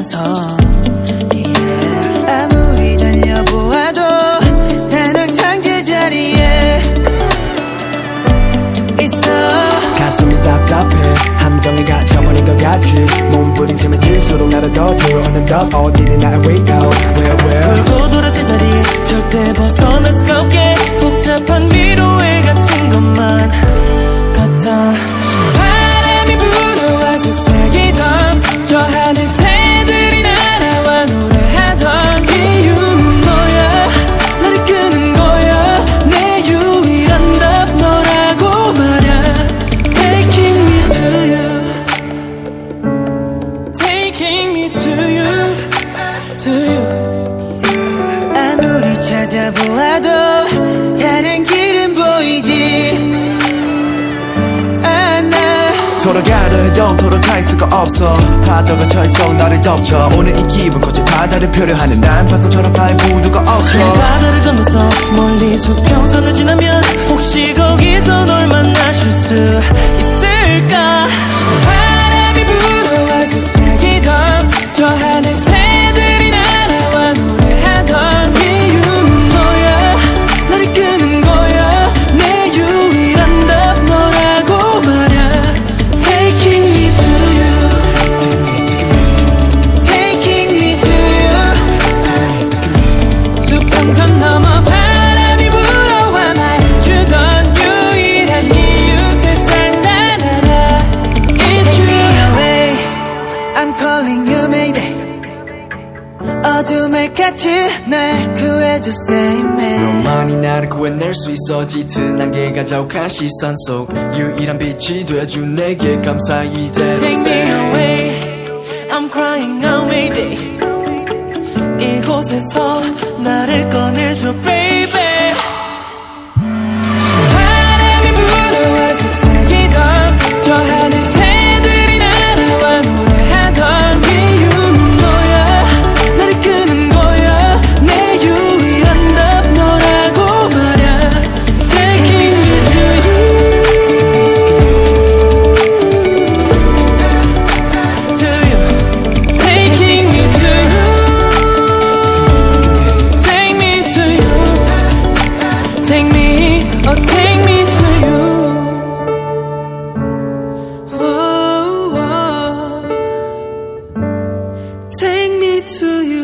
하면서. yeah. 예, 아무리 달려보아도 난 항상 제자리에 있어. 가슴이 답답해. 함정에 갇혀버린 것 같이 몸부림치면 질수록 나를 더 들어오는 더 어디니 나의 way out? Where where? 돌고 돌아 To you 아무리 찾아보아도 다른 길은 보이지 않아. 돌아가려 해도 돌아갈 수가 없어. 파도가 쳐있어. 나를 덮쳐. 오늘 이 기분 꽃이 바다를 표류하는 난 파도처럼 바의 무드가 없어. 바다를 건너서 멀리 수평선을 지나면 혹시 거기서 널 만나실 수 있을까 I'm calling you maybe 어둠에 갇힌 날 구해줘 say me 많이 나를 구해낼 수 있어 짙은 안개가 자욱한 시선 속 유일한 빛이 되어준 내게 감사 이대로 Take me stay away I'm crying out maybe 이곳에서 나를 to you.